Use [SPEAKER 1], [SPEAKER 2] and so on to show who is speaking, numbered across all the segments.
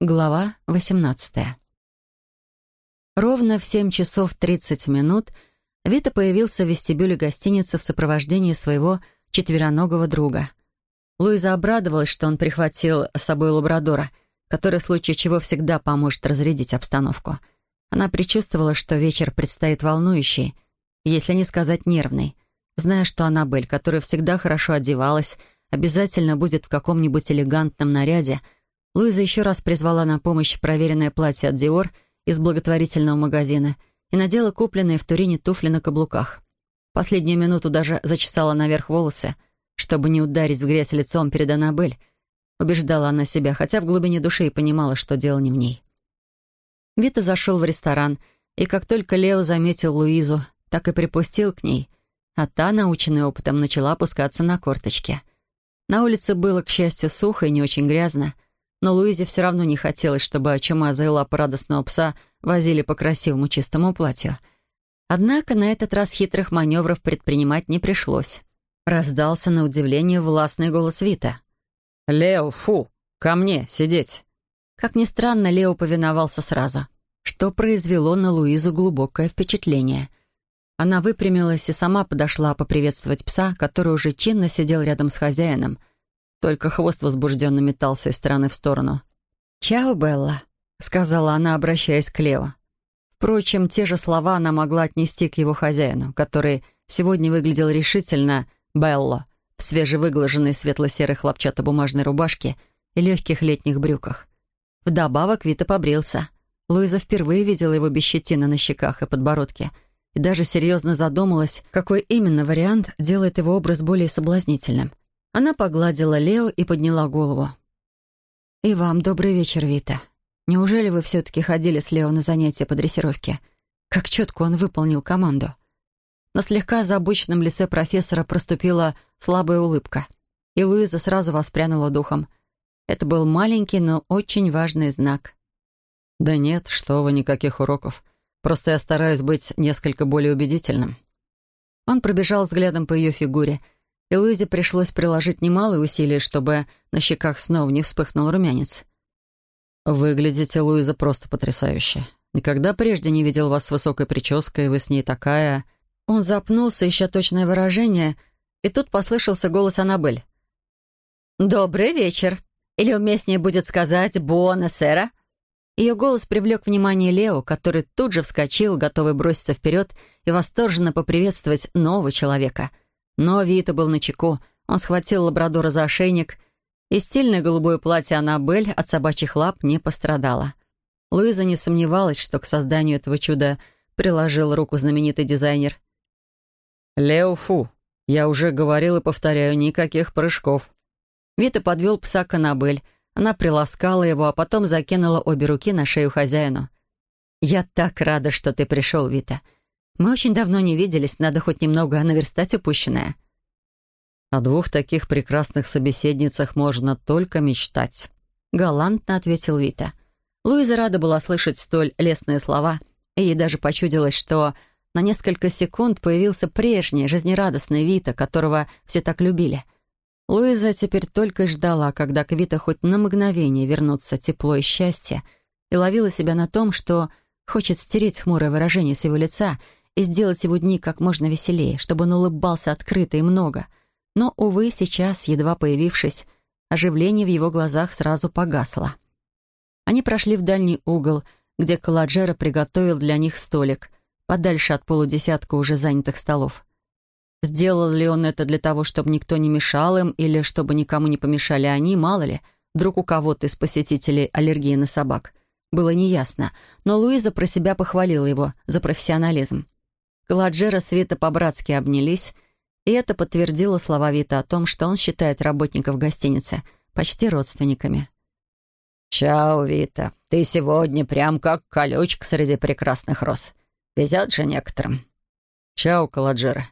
[SPEAKER 1] Глава 18 Ровно в 7 часов 30 минут Вита появился в вестибюле гостиницы в сопровождении своего четвероногого друга. Луиза обрадовалась, что он прихватил с собой лабрадора, который в случае чего всегда поможет разрядить обстановку. Она предчувствовала, что вечер предстоит волнующий, если не сказать нервный, зная, что Аннабель, которая всегда хорошо одевалась, обязательно будет в каком-нибудь элегантном наряде — Луиза еще раз призвала на помощь проверенное платье от Диор из благотворительного магазина и надела купленные в Турине туфли на каблуках. Последнюю минуту даже зачесала наверх волосы, чтобы не ударить в грязь лицом перед Аннабель. Убеждала она себя, хотя в глубине души и понимала, что дело не в ней. Вита зашел в ресторан, и как только Лео заметил Луизу, так и припустил к ней, а та, наученная опытом, начала опускаться на корточки. На улице было, к счастью, сухо и не очень грязно — но Луизе все равно не хотелось, чтобы чумазые лапы радостного пса возили по красивому чистому платью. Однако на этот раз хитрых маневров предпринимать не пришлось. Раздался на удивление властный голос Вита. «Лео, фу! Ко мне, сидеть!» Как ни странно, Лео повиновался сразу, что произвело на Луизу глубокое впечатление. Она выпрямилась и сама подошла поприветствовать пса, который уже чинно сидел рядом с хозяином, только хвост возбужденно метался из стороны в сторону. «Чао, Белла», — сказала она, обращаясь к Лео. Впрочем, те же слова она могла отнести к его хозяину, который сегодня выглядел решительно «Белла» в свежевыглаженной светло-серой хлопчатобумажной рубашке и легких летних брюках. Вдобавок Вита побрился. Луиза впервые видела его без щетины на щеках и подбородке и даже серьезно задумалась, какой именно вариант делает его образ более соблазнительным. Она погладила Лео и подняла голову. «И вам добрый вечер, Вита. Неужели вы все-таки ходили с Лео на занятия по дрессировке? Как четко он выполнил команду». На слегка озабоченном лице профессора проступила слабая улыбка, и Луиза сразу воспрянула духом. Это был маленький, но очень важный знак. «Да нет, что вы, никаких уроков. Просто я стараюсь быть несколько более убедительным». Он пробежал взглядом по ее фигуре — и Луизе пришлось приложить немалые усилия, чтобы на щеках снова не вспыхнул румянец. «Выглядите, Луиза, просто потрясающе. Никогда прежде не видел вас с высокой прической, вы с ней такая...» Он запнулся, ища точное выражение, и тут послышался голос Аннабель. «Добрый вечер. Или уместнее будет сказать «Буона, сэра». Ее голос привлек внимание Лео, который тут же вскочил, готовый броситься вперед и восторженно поприветствовать нового человека — но Вита был на чеку. Он схватил лабрадора за ошейник, и стильное голубое платье Аннабель от собачьих лап не пострадало. Луиза не сомневалась, что к созданию этого чуда приложил руку знаменитый дизайнер. «Лео Фу, я уже говорил и повторяю, никаких прыжков». Вита подвел пса к Аннабель. Она приласкала его, а потом закинула обе руки на шею хозяину. «Я так рада, что ты пришел, Вита. Мы очень давно не виделись, надо хоть немного наверстать упущенное».
[SPEAKER 2] «О двух таких прекрасных собеседницах можно только мечтать», — галантно ответил Вита.
[SPEAKER 1] Луиза рада была слышать столь лестные слова, и ей даже почудилось, что на несколько секунд появился прежний, жизнерадостный Вита, которого все так любили. Луиза теперь только и ждала, когда к Вита хоть на мгновение вернутся тепло и счастье, и ловила себя на том, что хочет стереть хмурое выражение с его лица — и сделать его дни как можно веселее, чтобы он улыбался открыто и много. Но, увы, сейчас, едва появившись, оживление в его глазах сразу погасло. Они прошли в дальний угол, где Каладжера приготовил для них столик, подальше от полудесятка уже занятых столов. Сделал ли он это для того, чтобы никто не мешал им, или чтобы никому не помешали они, мало ли, вдруг у кого-то из посетителей аллергия на собак. Было неясно, но Луиза про себя похвалила его за профессионализм. Каладжера с Вита по-братски обнялись, и это подтвердило слова Вита о том, что он считает работников гостиницы почти родственниками.
[SPEAKER 3] «Чао, Вита, ты сегодня прям как колючка среди прекрасных роз. Везет же некоторым».
[SPEAKER 2] «Чао, Каладжера.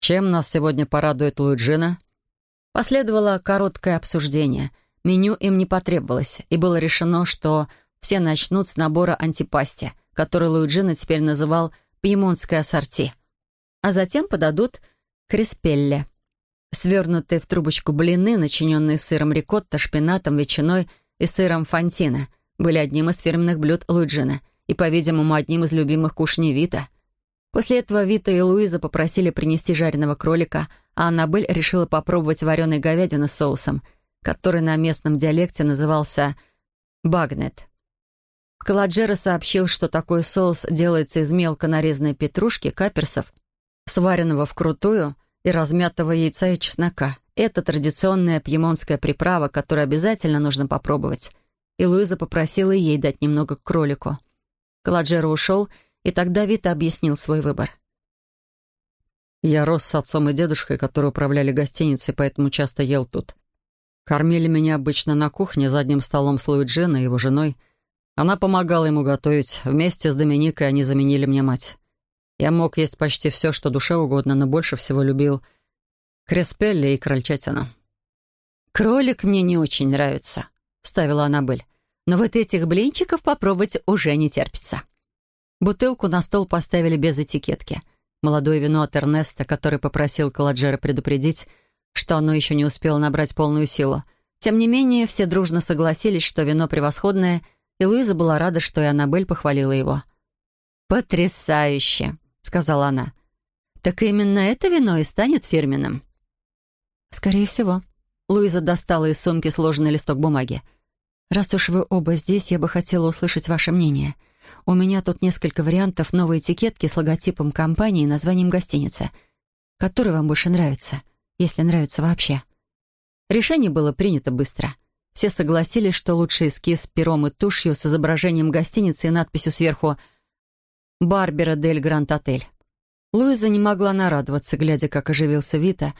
[SPEAKER 2] Чем нас сегодня порадует Луиджина?»
[SPEAKER 1] Последовало короткое обсуждение. Меню им не потребовалось, и было решено, что все начнут с набора антипасти, который Луиджина теперь называл пьемонтское ассорти. А затем подадут креспелле. Свернутые в трубочку блины, начиненные сыром рикотта, шпинатом, ветчиной и сыром фантина, были одним из фирменных блюд Луиджина и, по-видимому, одним из любимых кушаний Вита. После этого Вита и Луиза попросили принести жареного кролика, а Аннабель решила попробовать вареной говядины с соусом, который на местном диалекте назывался «багнет». Каладжера сообщил, что такой соус делается из мелко нарезанной петрушки, каперсов, сваренного вкрутую и размятого яйца и чеснока. Это традиционная пьемонская приправа, которую обязательно нужно попробовать. И Луиза попросила ей дать немного к кролику. Каладжера ушел, и тогда Вита объяснил свой выбор.
[SPEAKER 2] «Я рос с отцом и дедушкой, которые управляли гостиницей, поэтому часто ел тут. Кормили меня обычно на кухне за одним столом с Луиджиной и его женой — она помогала ему готовить. Вместе с Доминикой они заменили мне мать. Я мог есть почти все, что душе угодно, но больше всего любил креспелли и крольчатину.
[SPEAKER 1] «Кролик мне не очень нравится», — ставила Аннабель. «Но вот этих блинчиков попробовать уже не терпится». Бутылку на стол поставили без этикетки. Молодое вино от Эрнеста, который попросил Каладжера предупредить, что оно еще не успело набрать полную силу. Тем не менее, все дружно согласились, что вино превосходное — и Луиза была рада, что и Аннабель похвалила его. «Потрясающе!» — сказала она. «Так именно это вино и станет фирменным?» «Скорее всего». Луиза достала из сумки сложенный листок бумаги. «Раз уж вы оба здесь, я бы хотела услышать ваше мнение. У меня тут несколько вариантов новой этикетки с логотипом компании и названием гостиницы. Который вам больше нравится, если нравится вообще?» Решение было принято быстро — все согласились, что лучший эскиз пером и тушью с изображением гостиницы и надписью сверху «Барбера дель Гранд Отель». Луиза не могла нарадоваться, глядя, как оживился Вита,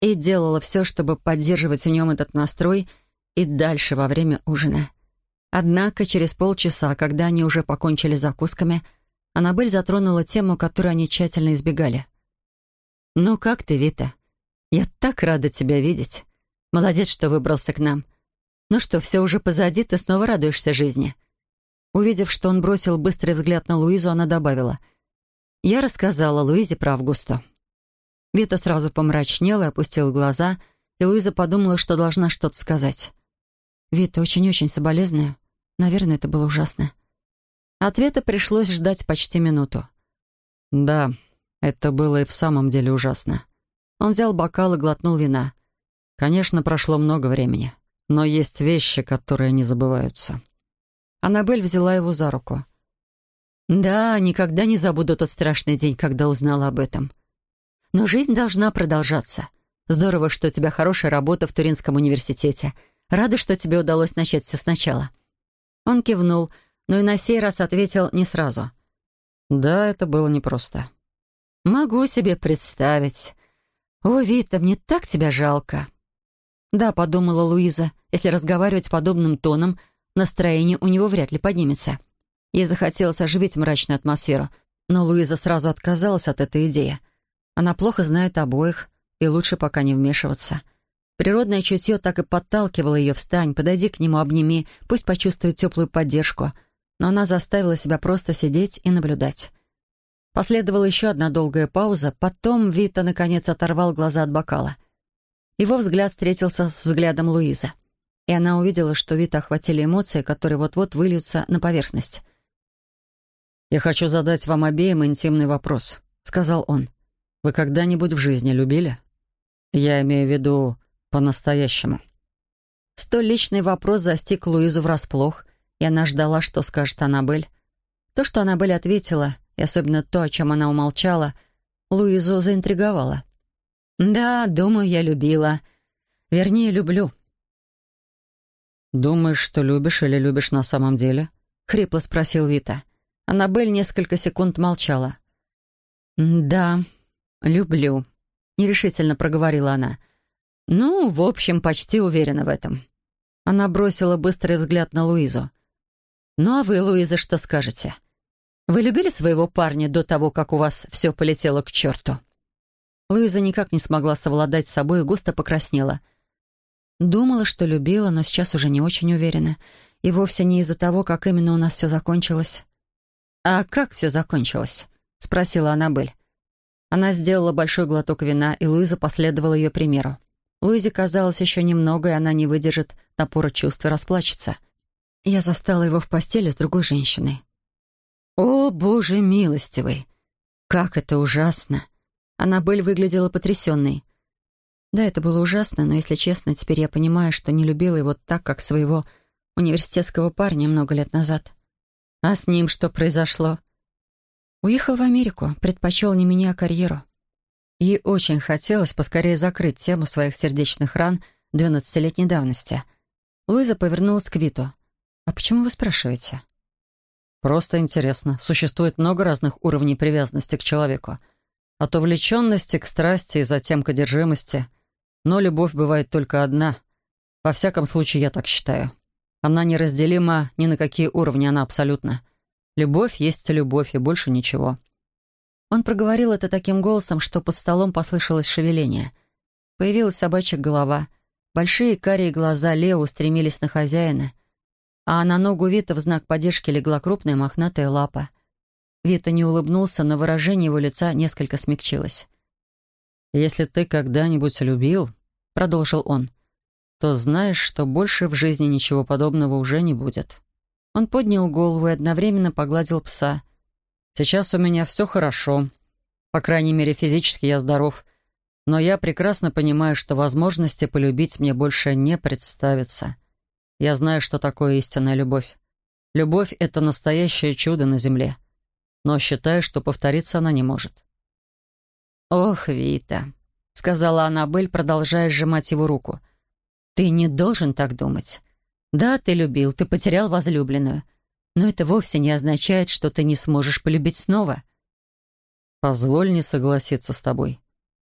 [SPEAKER 1] и делала все, чтобы поддерживать в нем этот настрой и дальше во время ужина. Однако через полчаса, когда они уже покончили закусками, Аннабель затронула тему, которую они тщательно избегали. «Ну как ты, Вита? Я так рада тебя видеть. Молодец, что выбрался к нам. «Ну что, все уже позади, ты снова радуешься жизни?» Увидев, что он бросил быстрый взгляд на Луизу, она добавила. «Я рассказала Луизе про Августу». Вита сразу помрачнела и опустила глаза, и Луиза подумала, что должна что-то сказать. «Вита, очень-очень соболезную. Наверное, это было ужасно». Ответа пришлось ждать почти минуту.
[SPEAKER 2] «Да, это было и в самом деле ужасно».
[SPEAKER 1] Он взял бокал и глотнул вина.
[SPEAKER 2] «Конечно, прошло много времени. Но есть вещи, которые не забываются.
[SPEAKER 1] Аннабель взяла его за руку. «Да, никогда не забуду тот страшный день, когда узнала об этом. Но жизнь должна продолжаться. Здорово, что у тебя хорошая работа в Туринском университете. Рада, что тебе удалось начать все сначала». Он кивнул, но и на сей раз ответил не сразу.
[SPEAKER 2] «Да, это было непросто».
[SPEAKER 1] «Могу себе представить. О, Вита, мне так тебя жалко». «Да», — подумала Луиза, «если разговаривать подобным тоном, настроение у него вряд ли поднимется». Ей захотелось оживить мрачную атмосферу, но Луиза сразу отказалась от этой идеи. Она плохо знает обоих, и лучше пока не вмешиваться. Природное чутье так и подталкивало ее «встань, подойди к нему, обними, пусть почувствует теплую поддержку». Но она заставила себя просто сидеть и наблюдать. Последовала еще одна долгая пауза, потом Вита, наконец, оторвал глаза от бокала — его взгляд встретился с взглядом Луизы. И она увидела, что Вита охватили эмоции, которые вот-вот выльются на поверхность.
[SPEAKER 2] «Я хочу задать вам обеим интимный вопрос», — сказал он. «Вы когда-нибудь в жизни любили? Я имею в виду по-настоящему».
[SPEAKER 1] Столь личный вопрос застиг Луизу врасплох, и она ждала, что скажет Аннабель. То, что Аннабель ответила, и особенно то, о чем она умолчала, Луизу заинтриговало. «Да, думаю, я любила. Вернее, люблю».
[SPEAKER 2] «Думаешь, что любишь или любишь на самом деле?»
[SPEAKER 1] — хрипло спросил Вита. Аннабель несколько секунд молчала. «Да, люблю», — нерешительно проговорила она. «Ну, в общем, почти уверена в этом». Она бросила быстрый взгляд на Луизу. «Ну а вы, Луиза, что скажете? Вы любили своего парня до того, как у вас все полетело к черту?» Луиза никак не смогла совладать с собой и густо покраснела. Думала, что любила, но сейчас уже не очень уверена. И вовсе не из-за того, как именно у нас все закончилось. «А как все закончилось?» — спросила Аннабель. Она сделала большой глоток вина, и Луиза последовала ее примеру. Луизе казалось еще немного, и она не выдержит напора чувств и расплачется. Я застала его в постели с другой женщиной. О, боже милостивый! Как это ужасно! Аннабель выглядела потрясенной. Да, это было ужасно, но, если честно, теперь я понимаю, что не любила его так, как своего университетского парня много лет назад. А с ним что произошло? Уехал в Америку, предпочел не меня, а карьеру. Ей очень хотелось поскорее закрыть тему своих сердечных ран двенадцатилетней давности. Луиза повернулась к Виту. «А почему вы спрашиваете?»
[SPEAKER 2] «Просто интересно. Существует много разных уровней привязанности к человеку. От увлеченности к страсти и затем к одержимости. Но любовь бывает только одна. Во всяком случае, я так считаю. Она неразделима ни на какие уровни, она абсолютно. Любовь есть любовь, и больше ничего».
[SPEAKER 1] Он проговорил это таким голосом, что под столом послышалось шевеление. Появилась собачья голова. Большие карие глаза Лео устремились на хозяина. А на ногу Вита в знак поддержки легла крупная мохнатая лапа. Вита не улыбнулся, но выражение его лица несколько смягчилось.
[SPEAKER 2] «Если ты когда-нибудь любил, — продолжил он, — то знаешь, что больше в жизни ничего подобного уже не будет».
[SPEAKER 1] Он поднял голову и одновременно погладил пса.
[SPEAKER 2] Сейчас у меня все хорошо. По крайней мере, физически я здоров. Но я прекрасно понимаю, что возможности полюбить мне больше не представится. Я знаю, что такое истинная любовь. Любовь — это настоящее чудо на земле. Но считаю, что повториться она не может.
[SPEAKER 1] «Ох, Вита», — сказала Аннабель, продолжая сжимать его руку. «Ты не должен так думать. Да, ты любил, ты потерял возлюбленную. Но это вовсе не означает, что ты не сможешь полюбить снова.
[SPEAKER 2] Позволь не согласиться с тобой.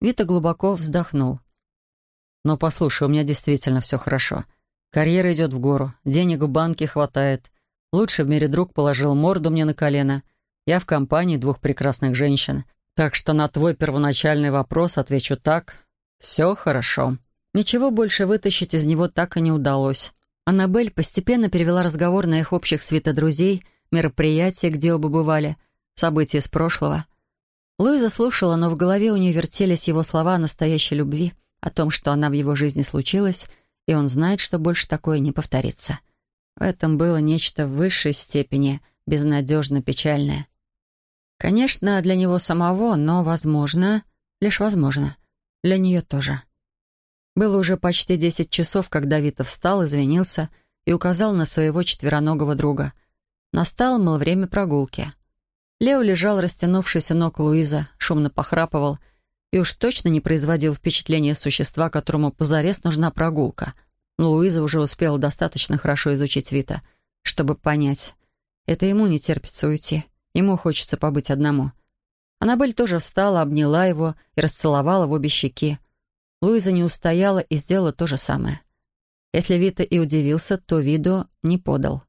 [SPEAKER 1] Вита глубоко вздохнул.
[SPEAKER 2] Но послушай, у меня действительно все хорошо. Карьера идет в гору, денег в банке хватает. Лучший в мире друг положил морду мне на колено. Я в компании двух прекрасных женщин. Так что на твой первоначальный вопрос отвечу так. Все хорошо.
[SPEAKER 1] Ничего больше вытащить из него так и не удалось. Аннабель постепенно перевела разговор на их общих света друзей, мероприятия, где оба бывали, события из прошлого. Луиза слушала, но в голове у нее вертелись его слова о настоящей любви, о том, что она в его жизни случилась, и он знает, что больше такое не повторится. В этом было нечто в высшей степени безнадежно печальное. Конечно, для него самого, но, возможно, лишь возможно, для нее тоже. Было уже почти десять часов, когда Вита встал, извинился и указал на своего четвероногого друга. Настало, мол, время прогулки. Лео лежал, растянувшись у ног Луиза, шумно похрапывал и уж точно не производил впечатления существа, которому позарез нужна прогулка. Но Луиза уже успела достаточно хорошо изучить Вита, чтобы понять. Это ему не терпится уйти. Ему хочется побыть одному. Аннабель тоже встала, обняла его и расцеловала в обе щеки. Луиза не устояла и сделала то же самое. Если Вита и удивился, то виду не подал.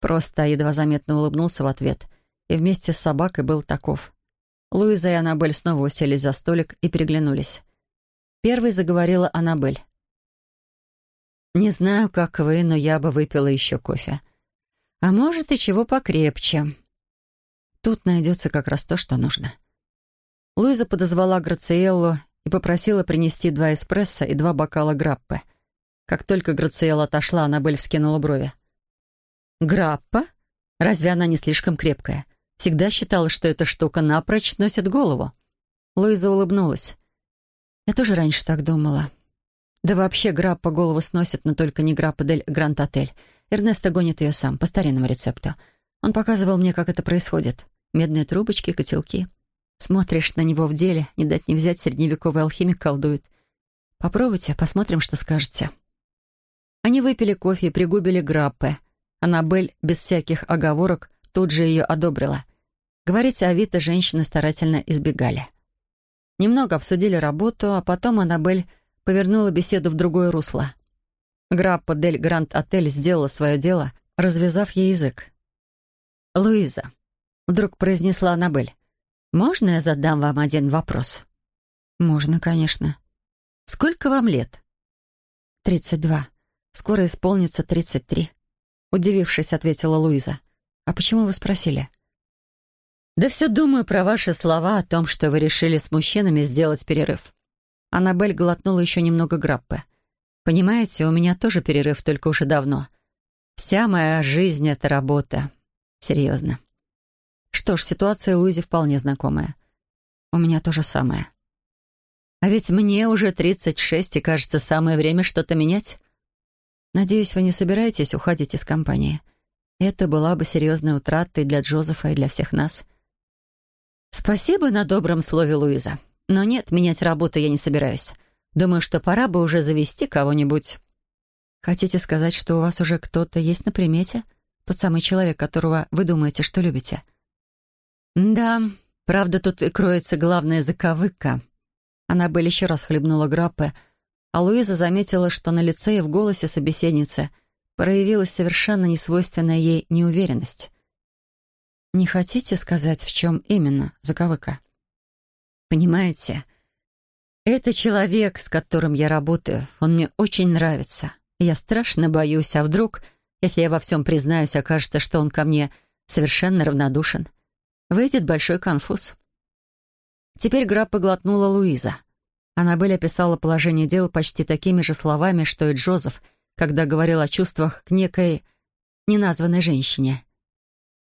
[SPEAKER 1] Просто едва заметно улыбнулся в ответ и вместе с собакой был таков. Луиза и Аннабель снова уселись за столик и переглянулись. Первой заговорила Аннабель. «Не знаю, как вы, но я бы выпила еще кофе. А может, и чего покрепче. Тут найдется как раз то, что нужно». Луиза подозвала Грациеллу и попросила принести два эспрессо и два бокала граппы. Как только Грациэла отошла, Аннабель вскинула брови. «Граппа? Разве она не слишком крепкая? Всегда считала, что эта штука напрочь сносит голову». Луиза улыбнулась. «Я тоже раньше так думала. Да вообще граппа голову сносит, но только не граппа дель Гранд-отель. Эрнесто гонит ее сам, по старинному рецепту. Он показывал мне, как это происходит. Медные трубочки, котелки. Смотришь на него в деле, не дать не взять, средневековый алхимик колдует. Попробуйте, посмотрим, что скажете. Они выпили кофе и пригубили граппе. Аннабель без всяких оговорок тут же ее одобрила. Говорить о Вита женщины старательно избегали. Немного обсудили работу, а потом Аннабель повернула беседу в другое русло. Граппа дель Гранд-отель сделала свое дело, развязав ей язык. «Луиза», — вдруг произнесла Аннабель, «Можно я задам вам один вопрос?» «Можно, конечно». «Сколько вам лет?» «Тридцать два. Скоро исполнится тридцать три», — удивившись, ответила Луиза. «А почему вы спросили?» «Да все думаю про ваши слова о том, что вы решили с мужчинами сделать перерыв». Аннабель глотнула еще немного граппы. «Понимаете, у меня тоже перерыв, только уже давно. Вся моя жизнь — это работа. Серьезно. Что ж, ситуация Луизи вполне знакомая. У меня то же самое. А ведь мне уже 36, и кажется, самое время что-то менять. Надеюсь, вы не собираетесь уходить из компании. Это была бы серьезной утратой для Джозефа и для всех нас. Спасибо на добром слове, Луиза. Но нет, менять работу я не собираюсь. Думаю, что пора бы уже завести кого-нибудь. Хотите сказать, что у вас уже кто-то есть на примете? Тот самый человек, которого вы думаете, что любите? Да, правда, тут и кроется главная заковыка. Аннабель еще раз хлебнула граппе, а Луиза заметила, что на лице и в голосе собеседницы проявилась совершенно несвойственная ей неуверенность. «Не хотите сказать, в чем именно заковыка?» «Понимаете, это человек, с которым я работаю. Он мне очень нравится. Я страшно боюсь, а вдруг, если я во всем признаюсь, окажется, что он ко мне совершенно равнодушен. Выйдет большой конфуз. Теперь Граппа глотнула Луиза. Аннабель описала положение дел почти такими же словами, что и Джозеф, когда говорил о чувствах к некой неназванной женщине.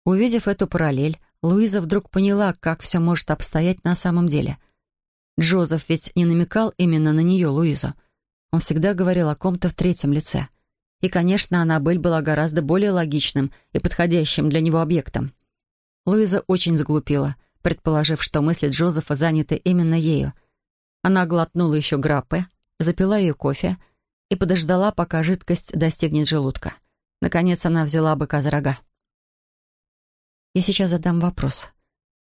[SPEAKER 1] Увидев эту параллель, Луиза вдруг поняла, как все может обстоять на самом деле — Джозеф ведь не намекал именно на нее, Луизу. Он всегда говорил о ком-то в третьем лице. И, конечно, Аннабель была гораздо более логичным и подходящим для него объектом. Луиза очень заглупила, предположив, что мысли Джозефа заняты именно ею. Она глотнула еще граппы, запила ее кофе и подождала, пока жидкость достигнет желудка. Наконец она взяла быка за рога. «Я сейчас задам вопрос.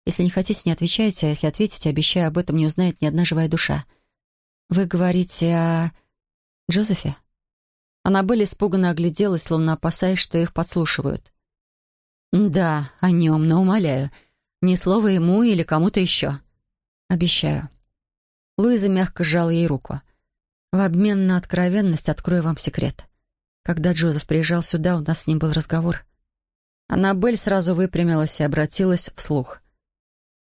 [SPEAKER 1] Если не хотите, не отвечайте, а если ответите, обещаю, об этом не узнает ни одна живая душа. Вы говорите о... Джозефе?» Аннабель испуганно огляделась, словно опасаясь, что их подслушивают. «Да, о нем, но умоляю. Ни слова ему или кому-то еще. Обещаю». Луиза мягко сжала ей руку. «В обмен на откровенность открою вам секрет. Когда Джозеф приезжал сюда, у нас с ним был разговор». Аннабель сразу выпрямилась и обратилась вслух.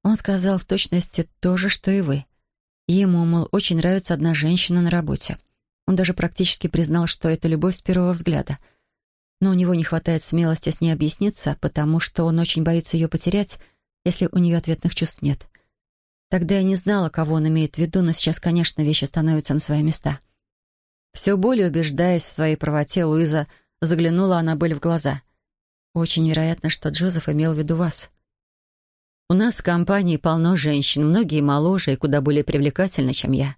[SPEAKER 1] Он сказал в точности то же, что и вы. Ему, мол, очень нравится одна женщина на работе. Он даже практически признал, что это любовь с первого взгляда. Но у него не хватает смелости с ней объясниться, потому что он очень боится ее потерять, если у нее ответных чувств нет. Тогда я не знала, кого он имеет в виду, но сейчас, конечно, вещи становятся на свои места. Все более убеждаясь в своей правоте, Луиза заглянула Аннабель в глаза. «Очень вероятно, что Джозеф имел в виду вас». У нас в компании полно женщин, многие моложе и куда более привлекательны, чем я.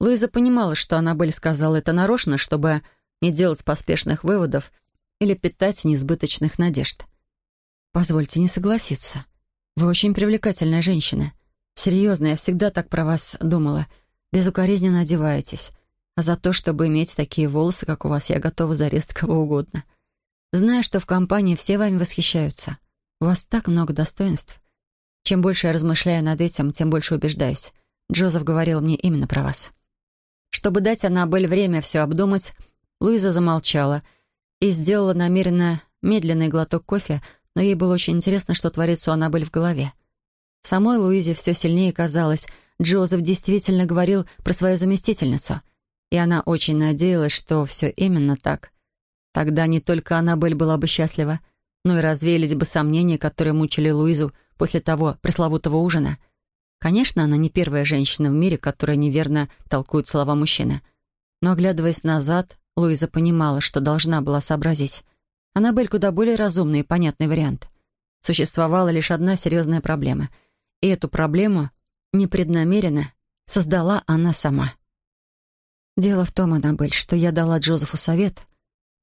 [SPEAKER 1] Луиза понимала, что Аннабель сказала это нарочно, чтобы не делать поспешных выводов или питать несбыточных надежд. «Позвольте не согласиться. Вы очень привлекательная женщина. Серьезно, я всегда так про вас думала. Безукоризненно одеваетесь. А за то, чтобы иметь такие волосы, как у вас, я готова зарезать кого угодно. Зная, что в компании все вами восхищаются. У вас так много достоинств. Чем больше я размышляю над этим, тем больше убеждаюсь. Джозеф говорил мне именно про вас. Чтобы дать Аннабель время все обдумать, Луиза замолчала и сделала намеренно медленный глоток кофе, но ей было очень интересно, что творится у Аннабель в голове. Самой Луизе все сильнее казалось, Джозеф действительно говорил про свою заместительницу, и она очень надеялась, что все именно так. Тогда не только Аннабель была бы счастлива, но и развеялись бы сомнения, которые мучили Луизу после того пресловутого ужина. Конечно, она не первая женщина в мире, которая неверно толкует слова мужчины. Но, оглядываясь назад, Луиза понимала, что должна была сообразить. Аннабель куда более разумный и понятный вариант. Существовала лишь одна серьезная проблема. И эту проблему, непреднамеренно, создала она сама. Дело в том, Аннабель, что я дала Джозефу совет,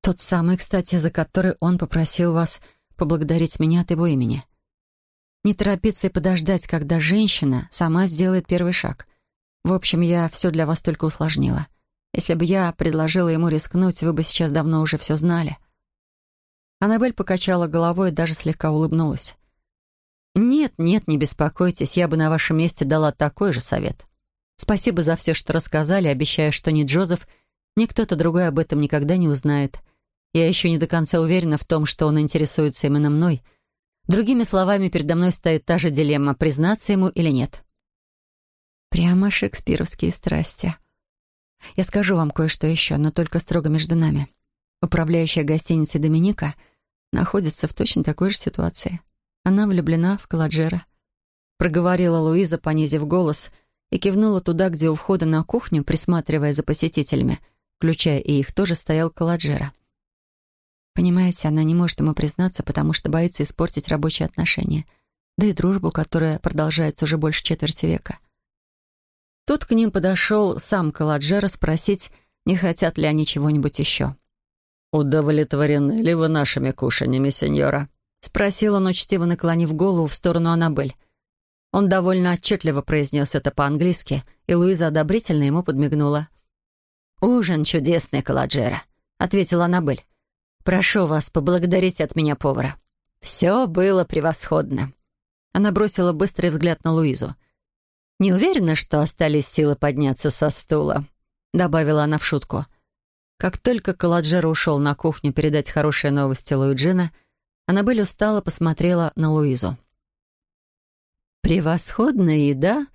[SPEAKER 1] тот самый, кстати, за который он попросил вас поблагодарить меня от его имени. Не торопиться и подождать, когда женщина сама сделает первый шаг. В общем, я все для вас только усложнила. Если бы я предложила ему рискнуть, вы бы сейчас давно уже все знали». Аннабель покачала головой и даже слегка улыбнулась. «Нет, нет, не беспокойтесь, я бы на вашем месте дала такой же совет. Спасибо за все, что рассказали, обещаю, что ни Джозеф, ни кто-то другой об этом никогда не узнает. Я еще не до конца уверена в том, что он интересуется именно мной, Другими словами, передо мной стоит та же дилемма, признаться ему или нет. Прямо шекспировские страсти. Я скажу вам кое-что еще, но только строго между нами. Управляющая гостиницей Доминика находится в точно такой же ситуации. Она влюблена в Каладжера. Проговорила Луиза, понизив голос, и кивнула туда, где у входа на кухню, присматривая за посетителями, включая и их, тоже стоял Каладжера. Понимаете, она не может ему признаться, потому что боится испортить рабочие отношения, да и дружбу, которая продолжается уже больше четверти века. Тут к ним подошел сам Каладжера спросить, не хотят ли они чего-нибудь еще.
[SPEAKER 2] «Удовлетворены ли вы нашими кушаньями, сеньора?»
[SPEAKER 1] — спросил он, учтиво наклонив голову в сторону Аннабель. Он довольно отчетливо произнес это по-английски, и Луиза одобрительно ему подмигнула. «Ужин чудесный, Каладжера», — ответила Аннабель. «Прошу вас, поблагодарить от меня повара. Все было превосходно». Она бросила быстрый взгляд на Луизу. «Не уверена, что остались силы подняться со стула», — добавила она в шутку. Как только Каладжера ушел на кухню передать хорошие новости Луиджина, Аннабель устало посмотрела на Луизу. «Превосходная еда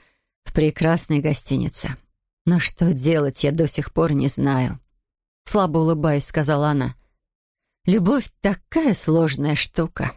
[SPEAKER 1] в прекрасной гостинице. Но что делать, я до сих пор не знаю». Слабо улыбаясь, сказала она. «Любовь такая сложная штука».